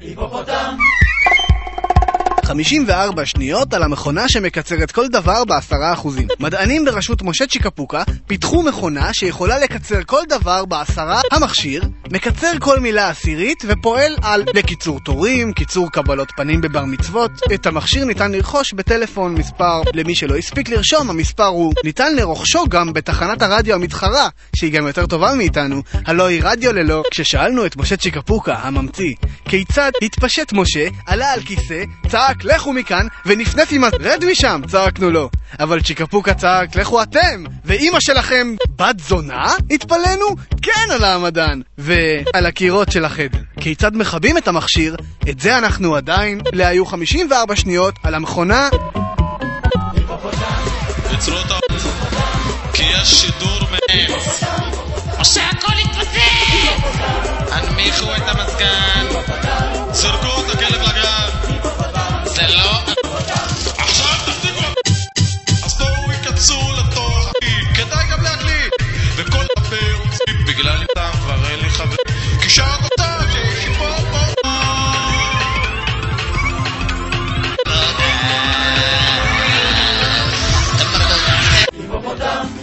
היפופוטם! 54 שניות על המכונה שמקצרת כל דבר בעשרה אחוזים. מדענים בראשות משה צ'יקפוקה פיתחו מכונה שיכולה לקצר כל דבר בעשרה המכשיר, מקצר כל מילה עשירית ופועל על לקיצור תורים, קיצור קבלות פנים בבר מצוות. את המכשיר ניתן לרכוש בטלפון מספר למי שלא הספיק לרשום, המספר הוא ניתן לרוכשו גם בתחנת הרדיו המתחרה, שהיא גם יותר טובה מאיתנו, הלא היא רדיו ללא. כששאלנו את משה צ'יקפוקה, הממציא, כיצד התפשט משה, עלה על כיסא, צעק לכו מכאן, ונפנף עם ה... רד משם! צעקנו לו. אבל צ'יקפוקה צעק לכו אתם! ואימא שלכם בת זונה? התפלאנו? כן עלה המדען! ועל הקירות של החדר. כיצד מכבים את המכשיר? את זה אנחנו עדיין. להיו 54 שניות על המכונה עצרו אותו כי יש שידור